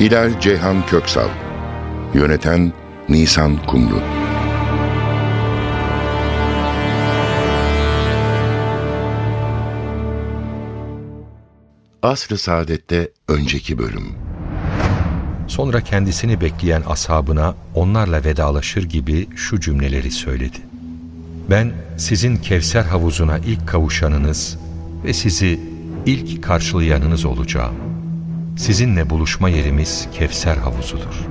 Hilal Ceyhan Köksal Yöneten Nisan Kumru Asr-ı Saadet'te önceki bölüm Sonra kendisini bekleyen ashabına onlarla vedalaşır gibi şu cümleleri söyledi. Ben sizin Kevser havuzuna ilk kavuşanınız ve sizi ilk karşılayanınız olacağım. Sizinle buluşma yerimiz Kevser havuzudur.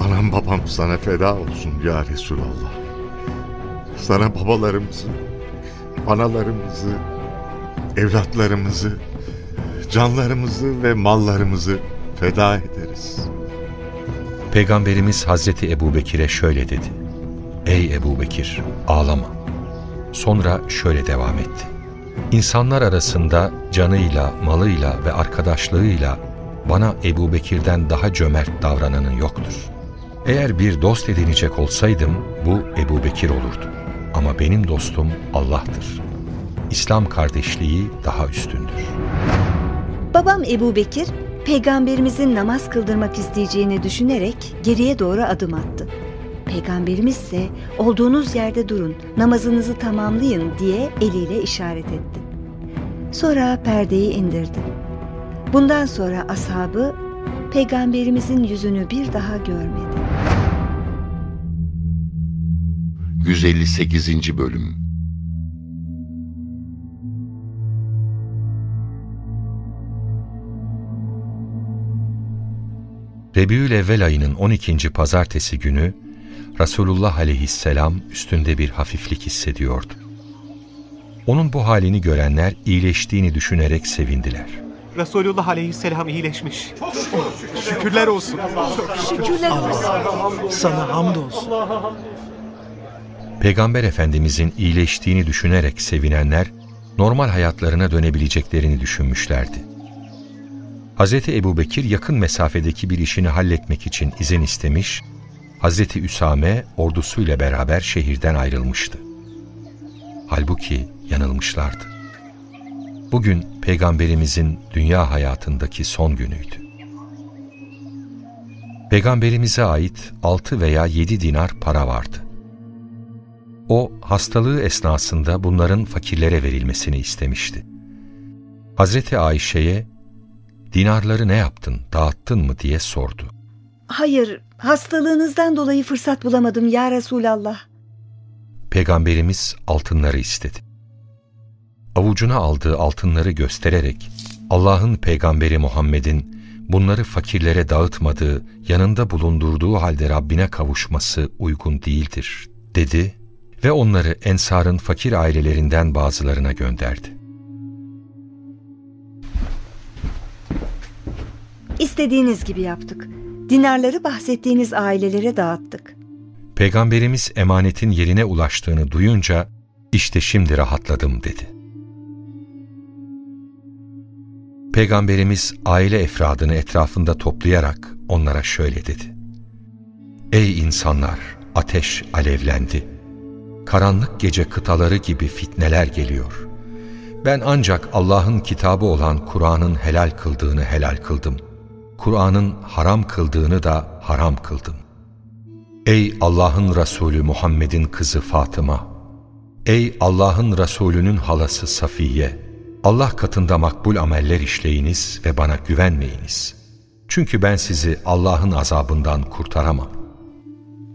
Anam babam sana feda olsun ya Resulallah. Sana babalarımızı, analarımızı, evlatlarımızı, canlarımızı ve mallarımızı feda ederiz. Peygamberimiz Hazreti Ebubekir'e şöyle dedi. Ey Ebubekir ağlama. Sonra şöyle devam etti. İnsanlar arasında canıyla, malıyla ve arkadaşlığıyla bana Ebu Bekir'den daha cömert davrananın yoktur. Eğer bir dost edinecek olsaydım bu Ebu Bekir olurdu. Ama benim dostum Allah'tır. İslam kardeşliği daha üstündür. Babam Ebu Bekir, peygamberimizin namaz kıldırmak isteyeceğini düşünerek geriye doğru adım attı. Peygamberimiz ise olduğunuz yerde durun, namazınızı tamamlayın diye eliyle işaret etti. Sonra perdeyi indirdi. Bundan sonra ashabı peygamberimizin yüzünü bir daha görmedi. 158. Bölüm Rebiül Evvel ayının 12. pazartesi günü Resulullah aleyhisselam üstünde bir hafiflik hissediyordu. Onun bu halini görenler iyileştiğini düşünerek sevindiler. Resulullah aleyhisselam iyileşmiş. Şükürler olsun. Şükürler olsun. Sana hamdolsun. Peygamber Efendimizin iyileştiğini düşünerek sevinenler normal hayatlarına dönebileceklerini düşünmüşlerdi. Hz. Ebu Bekir yakın mesafedeki bir işini halletmek için izin istemiş, Hz. Üsame ordusuyla beraber şehirden ayrılmıştı. Halbuki yanılmışlardı. Bugün Peygamberimizin dünya hayatındaki son günüydü. Peygamberimize ait altı veya yedi dinar para vardı. O hastalığı esnasında bunların fakirlere verilmesini istemişti. Hazreti Ayşe'ye dinarları ne yaptın, dağıttın mı diye sordu. Hayır, hastalığınızdan dolayı fırsat bulamadım ya Resulallah. Peygamberimiz altınları istedi. Avucuna aldığı altınları göstererek Allah'ın peygamberi Muhammed'in bunları fakirlere dağıtmadığı, yanında bulundurduğu halde Rabbine kavuşması uygun değildir, dedi ve onları Ensar'ın fakir ailelerinden bazılarına gönderdi. İstediğiniz gibi yaptık. Dinarları bahsettiğiniz ailelere dağıttık. Peygamberimiz emanetin yerine ulaştığını duyunca, işte şimdi rahatladım dedi. Peygamberimiz aile efradını etrafında toplayarak onlara şöyle dedi. Ey insanlar! Ateş alevlendi. Karanlık gece kıtaları gibi fitneler geliyor. Ben ancak Allah'ın kitabı olan Kur'an'ın helal kıldığını helal kıldım. Kur'an'ın haram kıldığını da haram kıldım. Ey Allah'ın Resulü Muhammed'in kızı Fatıma! Ey Allah'ın Resulü'nün halası Safiye! Allah katında makbul ameller işleyiniz ve bana güvenmeyiniz. Çünkü ben sizi Allah'ın azabından kurtaramam.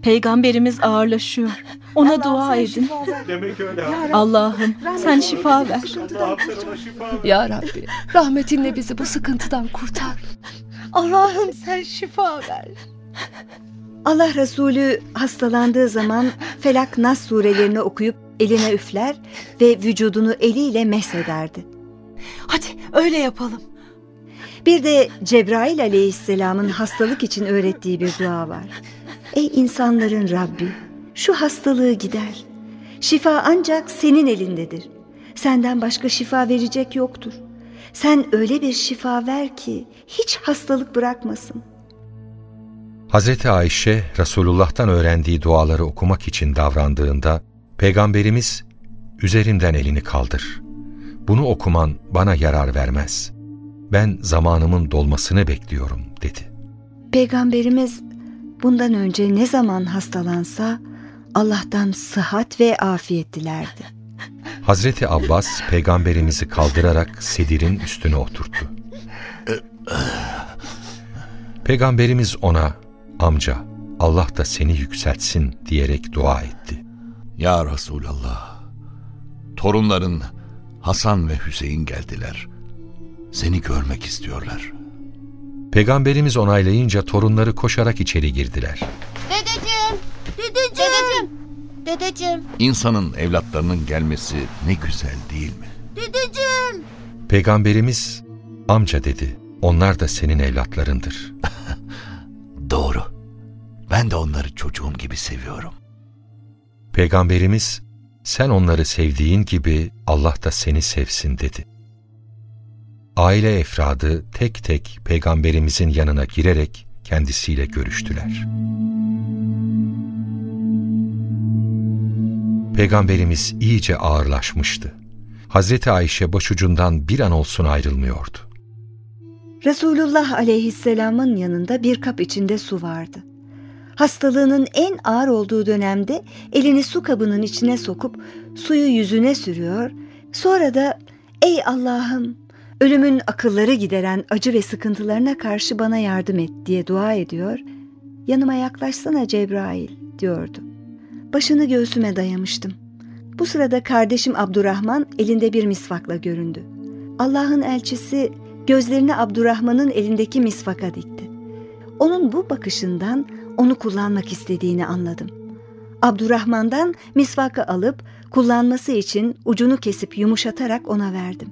Peygamberimiz ağırlaşıyor. Ona dua edin. Demek öyle. Allah'ım sen şifa ver. Ya Rabbi rahmetinle bizi bu sıkıntıdan kurtar. Allah'ım sen şifa ver. Allah Resulü hastalandığı zaman Felak Nas surelerini okuyup eline üfler ve vücudunu eliyle mesederdi. Hadi öyle yapalım. Bir de Cebrail aleyhisselamın hastalık için öğrettiği bir dua var. Ey insanların Rabbi, şu hastalığı gider. Şifa ancak senin elindedir. Senden başka şifa verecek yoktur. Sen öyle bir şifa ver ki hiç hastalık bırakmasın. Hazreti Ayşe Resulullah'tan öğrendiği duaları okumak için davrandığında Peygamberimiz üzerinden elini kaldır. Bunu okuman bana yarar vermez. Ben zamanımın dolmasını bekliyorum dedi. Peygamberimiz bundan önce ne zaman hastalansa Allah'tan sıhhat ve afiyet dilerdi. Hazreti Abbas peygamberimizi kaldırarak sedirin üstüne oturttu. Peygamberimiz ona amca Allah da seni yükseltsin diyerek dua etti. Ya Resulallah, torunların Hasan ve Hüseyin geldiler. Seni görmek istiyorlar. Peygamberimiz onaylayınca torunları koşarak içeri girdiler. Dedeciğim, dedeciğim, İnsanın evlatlarının gelmesi ne güzel değil mi? dedeciğim. Peygamberimiz amca dedi. Onlar da senin evlatlarındır. Doğru. Ben de onları çocuğum gibi seviyorum. Peygamberimiz sen onları sevdiğin gibi Allah da seni sevsin dedi. Aile efradı tek tek peygamberimizin yanına girerek kendisiyle görüştüler. Peygamberimiz iyice ağırlaşmıştı. Hazreti Ayşe başucundan bir an olsun ayrılmıyordu. Resulullah aleyhisselamın yanında bir kap içinde su vardı. Hastalığının en ağır olduğu dönemde elini su kabının içine sokup suyu yüzüne sürüyor, sonra da ''Ey Allah'ım, ölümün akılları gideren acı ve sıkıntılarına karşı bana yardım et.'' diye dua ediyor, ''Yanıma yaklaşsana Cebrail.'' diyordu. Başını göğsüme dayamıştım. Bu sırada kardeşim Abdurrahman elinde bir misvakla göründü. Allah'ın elçisi gözlerini Abdurrahman'ın elindeki misvaka dikti. Onun bu bakışından onu kullanmak istediğini anladım. Abdurrahman'dan misvakı alıp kullanması için ucunu kesip yumuşatarak ona verdim.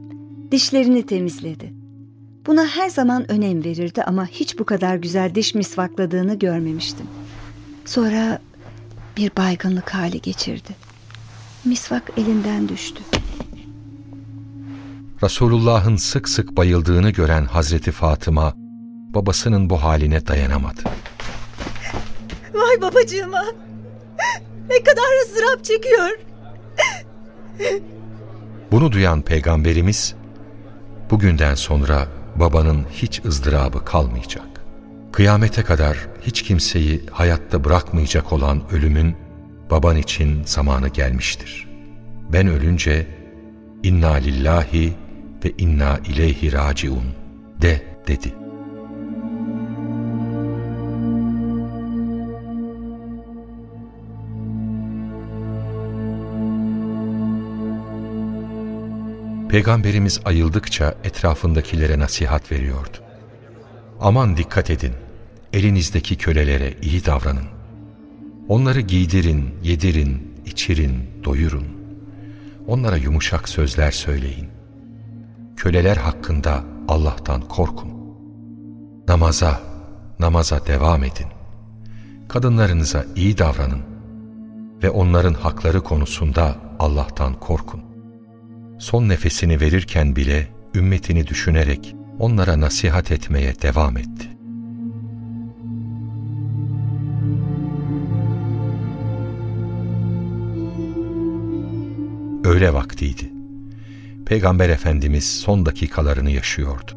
Dişlerini temizledi. Buna her zaman önem verirdi ama hiç bu kadar güzel diş misvakladığını görmemiştim. Sonra bir baygınlık hali geçirdi. Misvak elinden düştü. Resulullah'ın sık sık bayıldığını gören Hazreti Fatıma, babasının bu haline dayanamadı. Vay babacığıma. Ne kadar ızdırap çekiyor. Bunu duyan Peygamberimiz, bugünden sonra babanın hiç ızdırabı kalmayacak. Kıyamete kadar hiç kimseyi hayatta bırakmayacak olan ölümün baban için zamanı gelmiştir. Ben ölünce inna lillahi ve inna ileyhi raciun de dedi. Peygamberimiz ayıldıkça etrafındakilere nasihat veriyordu. Aman dikkat edin, elinizdeki kölelere iyi davranın. Onları giydirin, yedirin, içirin, doyurun. Onlara yumuşak sözler söyleyin. Köleler hakkında Allah'tan korkun. Namaza, namaza devam edin. Kadınlarınıza iyi davranın ve onların hakları konusunda Allah'tan korkun. Son nefesini verirken bile ümmetini düşünerek onlara nasihat etmeye devam etti. Öğle vaktiydi. Peygamber Efendimiz son dakikalarını yaşıyordu.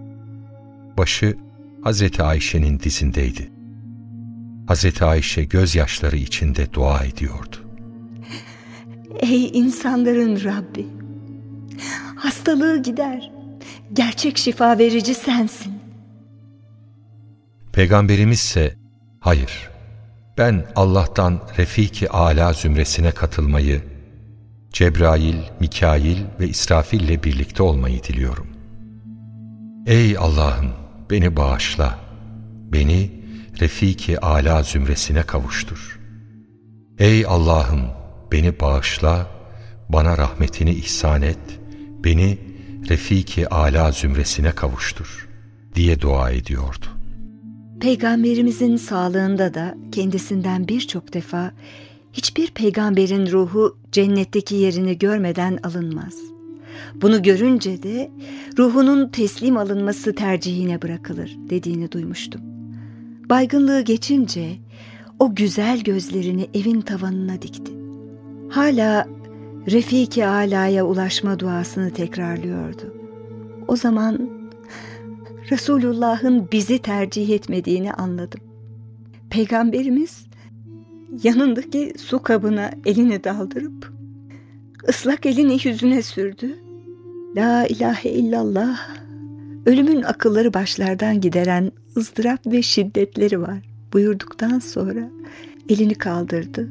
Başı Hazreti Ayşe'nin dizindeydi. Hazreti Ayşe gözyaşları içinde dua ediyordu. Ey insanların Rabbi! Hastalığı gider. Gerçek şifa verici sensin. Peygamberimiz ise hayır ben Allah'tan Refiki Ala zümresine katılmayı, Cebrail, Mikail ve İsrafil ile birlikte olmayı diliyorum. Ey Allah'ım beni bağışla, beni Refiki Ala zümresine kavuştur. Ey Allah'ım beni bağışla, bana rahmetini ihsan et, beni Refiki Ala zümresine kavuştur diye dua ediyordu. Peygamberimizin sağlığında da kendisinden birçok defa hiçbir peygamberin ruhu cennetteki yerini görmeden alınmaz. Bunu görünce de ruhunun teslim alınması tercihine bırakılır dediğini duymuştum. Baygınlığı geçince o güzel gözlerini evin tavanına dikti. Hala Refiki Ala'ya ulaşma duasını tekrarlıyordu. O zaman Resulullah'ın bizi tercih etmediğini anladım. Peygamberimiz yanındaki su kabına elini daldırıp ıslak elini yüzüne sürdü. La ilahe illallah ölümün akılları başlardan gideren ızdırap ve şiddetleri var buyurduktan sonra elini kaldırdı.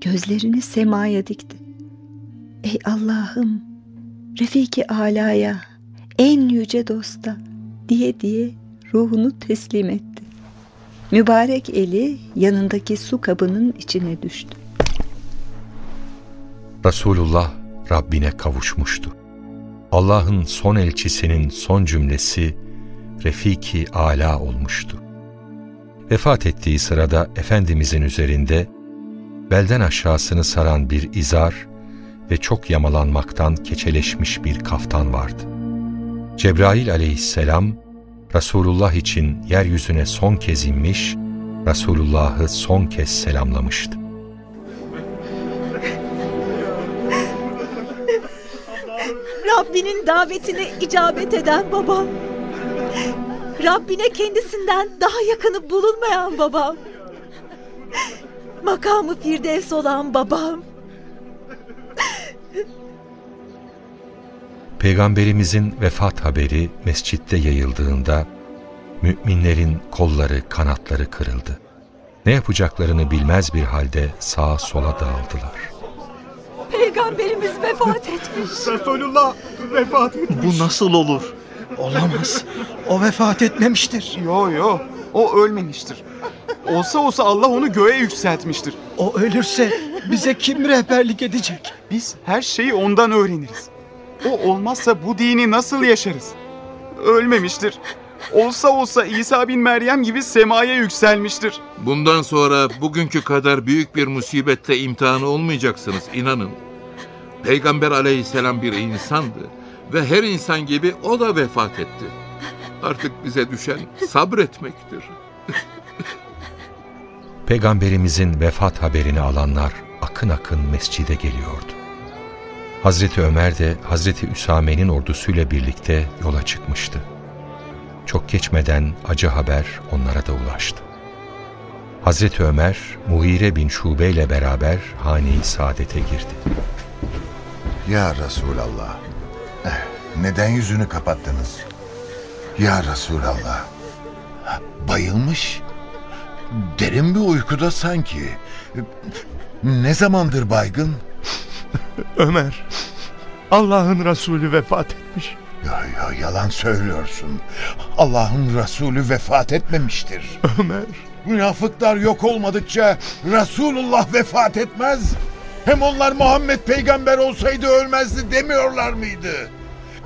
Gözlerini semaya dikti. Ey Allah'ım Refiki Ala'ya en yüce dosta diye diye ruhunu teslim etti. Mübarek eli yanındaki su kabının içine düştü. Resulullah Rabbine kavuşmuştu. Allah'ın son elçisinin son cümlesi Refiki Ala olmuştu. Vefat ettiği sırada Efendimizin üzerinde belden aşağısını saran bir izar ve çok yamalanmaktan keçeleşmiş bir kaftan vardı. Cebrail aleyhisselam Resulullah için yeryüzüne son kez inmiş, Resulullah'ı son kez selamlamıştı. Rabbinin davetine icabet eden babam. Rabbine kendisinden daha yakını bulunmayan babam. Makamı firdevs olan babam. Peygamberimizin vefat haberi mescitte yayıldığında müminlerin kolları, kanatları kırıldı. Ne yapacaklarını bilmez bir halde sağa sola dağıldılar. Peygamberimiz vefat etmiş. Resulullah vefat etmiş. Bu nasıl olur? Olamaz. O vefat etmemiştir. Yo yo o ölmemiştir. Olsa olsa Allah onu göğe yükseltmiştir. O ölürse bize kim rehberlik edecek? Biz her şeyi ondan öğreniriz. O olmazsa bu dini nasıl yaşarız? Ölmemiştir. Olsa olsa İsa bin Meryem gibi semaya yükselmiştir. Bundan sonra bugünkü kadar büyük bir musibette imtihanı olmayacaksınız inanın. Peygamber aleyhisselam bir insandı ve her insan gibi o da vefat etti. Artık bize düşen sabretmektir. Peygamberimizin vefat haberini alanlar akın akın mescide geliyordu. Hazreti Ömer de Hazreti Üsame'nin ordusuyla birlikte yola çıkmıştı. Çok geçmeden acı haber onlara da ulaştı. Hazreti Ömer, Muhire bin Şube ile beraber hane-i saadete girdi. Ya Resulallah, eh, neden yüzünü kapattınız? Ya Resulallah, bayılmış. Derin bir uykuda sanki. Ne zamandır baygın? Ömer, Allah'ın Resulü vefat etmiş. Ya, ya yalan söylüyorsun. Allah'ın Resulü vefat etmemiştir. Ömer. Münafıklar yok olmadıkça Resulullah vefat etmez. Hem onlar Muhammed peygamber olsaydı ölmezdi demiyorlar mıydı?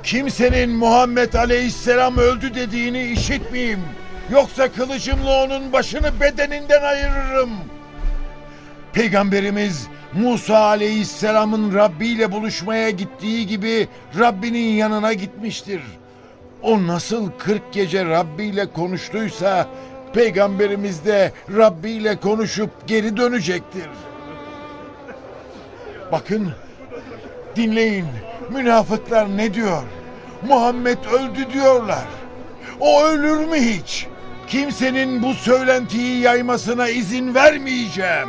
Kimsenin Muhammed aleyhisselam öldü dediğini işitmeyeyim. Yoksa kılıcımla onun başını bedeninden ayırırım. Peygamberimiz Musa aleyhisselamın Rabbi ile buluşmaya gittiği gibi Rabbinin yanına gitmiştir. O nasıl kırk gece Rabbi ile konuştuysa Peygamberimiz de Rabbi ile konuşup geri dönecektir. Bakın, dinleyin. Münafıklar ne diyor? Muhammed öldü diyorlar. O ölür mü hiç? Kimsenin bu söylentiyi yaymasına izin vermeyeceğim.